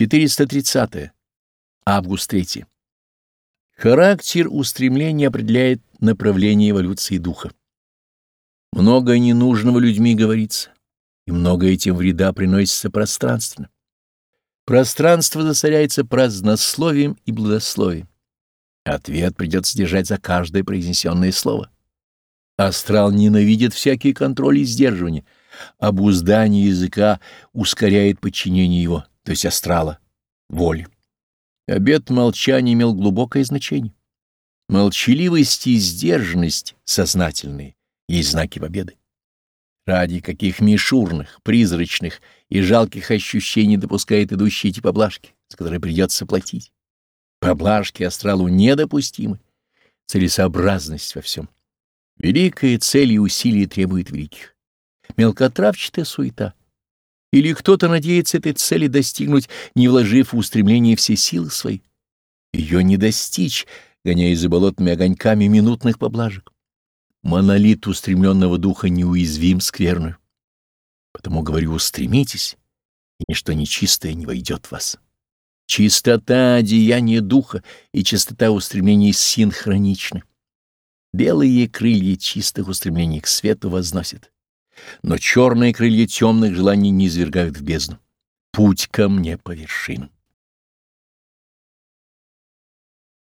430. -е. Август 3. Характер устремления определяет направление эволюции духа. Много ненужного людьми говорится, и много этим вреда приносится пространственно. Пространство засоряется празднословием и благословием. Ответ придется держать за каждое произнесенное слово. Астрал ненавидит всякий контроль и сдерживание. Обуздание языка ускоряет подчинение его, то есть астрала, воли. Обет молчания имел глубокое значение. Молчаливость и сдержанность сознательные есть знаки победы. Ради каких мишурных, призрачных и жалких ощущений допускает идущие эти поблажки, с которыми придется платить. Поблажки астралу недопустимы. Целесообразность во всем. Великая цель и усилия требует великих. Мелкотравчатая суета. Или кто-то надеется этой цели достигнуть, не вложив в устремление все силы свои. Ее не достичь, гоняясь за болотными огоньками минутных поблажек. Монолит устремленного духа неуязвим скверную. Потому говорю, устремитесь, и ничто нечистое не войдет в вас. Чистота одеяния духа и чистота устремлений синхроничны. Белые крылья чистых устремлений к свету возносят, но черные крылья темных желаний не извергают в бездну. Путь ко мне по вершинам.